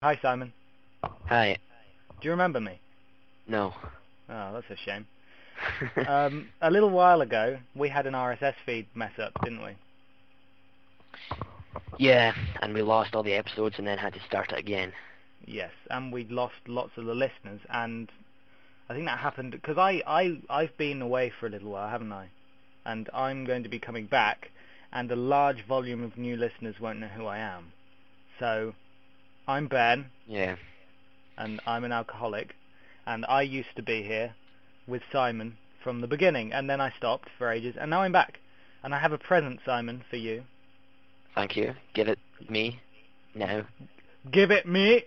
Hi, Simon. Hi. Do you remember me? No. Oh, that's a shame. um, a little while ago, we had an RSS feed mess up, didn't we? yeah, and we lost all the episodes and then had to start it again. Yes, and we lost lots of the listeners, and I think that happened because I, I, I've been away for a little while, haven't I? And I'm going to be coming back, and a large volume of new listeners won't know who I am. So, I'm Ben, Yeah. and I'm an alcoholic, and I used to be here with Simon from the beginning, and then I stopped for ages, and now I'm back. And I have a present, Simon, for you. Thank you. Give it me. No. Give it me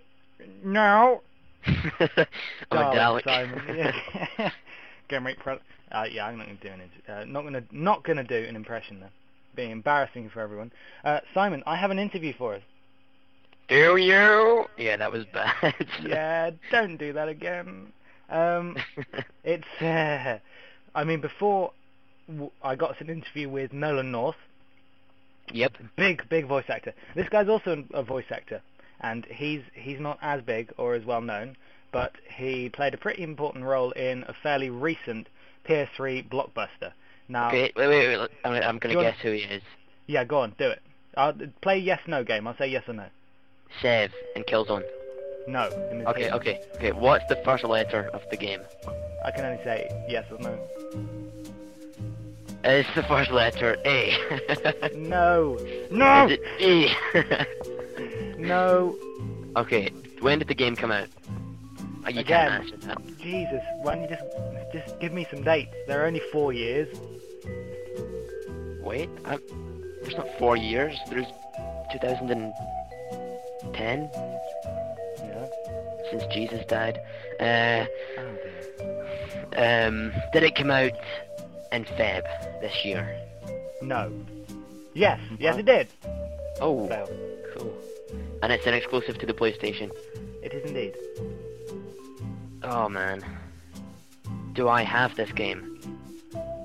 No. I'm Dalek. Simon. Yeah. Give me pre- uh, yeah, I'm not gonna do an uh, not gonna not gonna do an impression then. Being embarrassing for everyone. Uh, Simon, I have an interview for us. Do you? Yeah, that was bad. yeah, don't do that again. Um, it's uh, I mean before w- I got an interview with Nolan North, yep. big big voice actor. This guy's also a voice actor, and he's he's not as big or as well known, but he played a pretty important role in a fairly recent PS3 blockbuster. Now, Okay, wait, wait, wait. I'm, I'm gonna you wanna- guess who he is. yeah, go on, do it. I'll play yes no game. I'll say yes or no. Sev in Killzone. No. Okay, game. okay, okay. What's the first letter of the game? I can only say yes or no. It's the first letter A. No. No. Is it E? No. okay. When did the game come out? Oh, you Again. can't answer that. Jesus, why don't you just just give me some dates? They're only four years. Wait, I'm, there's not four years. There's 2010 Yeah. since Jesus died. Uh, Oh um, did it come out in Feb this year? No. Yes. Yes, it did. Oh, Fail. cool. And it's an exclusive to the PlayStation. It is indeed. Oh man. Do I have this game?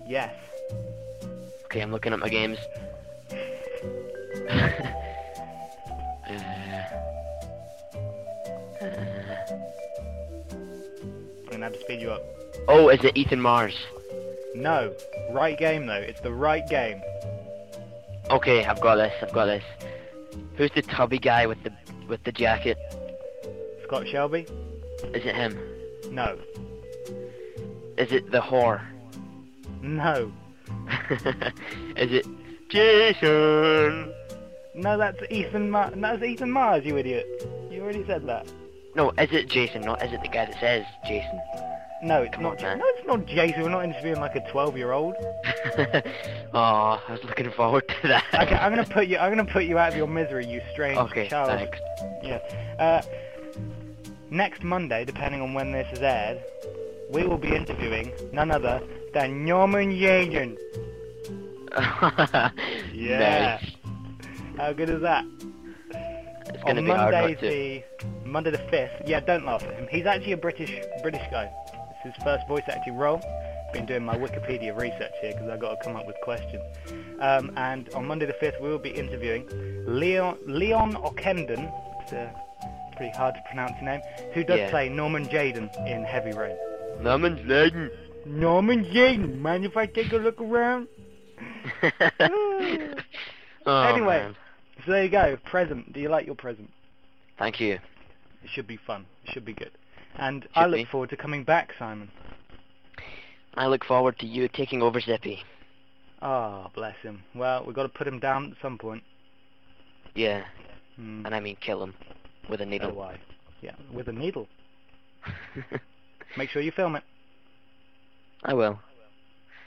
Yes. Okay, I'm looking at my games. I'm gonna speed you up. oh, is it Ethan Mars? No. Right game though. It's the right game. Okay, I've got this. I've got this. Who's the tubby guy with the with the jacket? Scott Shelby? Is it him? No. Is it the whore? No. is it Jason? No, that's Ethan. Ma- that's Ethan Mars. You idiot. You already said that. No, is it Jason? Not is it the guy that says Jason? No, it's Come not. on, no, it's not Jason. We're not interviewing like a 12-year-old. oh, I was looking forward to that. Okay, I'm gonna put you. I'm gonna put you out of your misery, you strange Okay, child. thanks. Yeah. Uh, next Monday, depending on when this is aired, we will be interviewing none other than Norman Jayden. Yeah. Nice. How good is that? It's gonna on be hard Monday to. the Monday the fifth. Yeah, don't laugh at him. He's actually a British British guy. It's his first voice acting role. Been doing my Wikipedia research here because I've got to come up with questions. Um, and on Monday the fifth, we will be interviewing Leon Leon Ockenden. It's a pretty hard to pronounce your name. Who does Yeah. play Norman Jayden in Heavy Rain? Norman Jayden. Norman Jayden. Mind if I take a look around? oh, Anyway. man. So there you go. Present. Do you like your present? Thank you. It should be fun. It should be good. And I look be. forward to coming back, Simon. I look forward to you taking over Zippy. Ah, bless him. Well, we've got to put him down at some point. Yeah, Hmm. and I mean kill him with a Oh, needle. why? Yeah, with a needle. Make sure you film it. I will.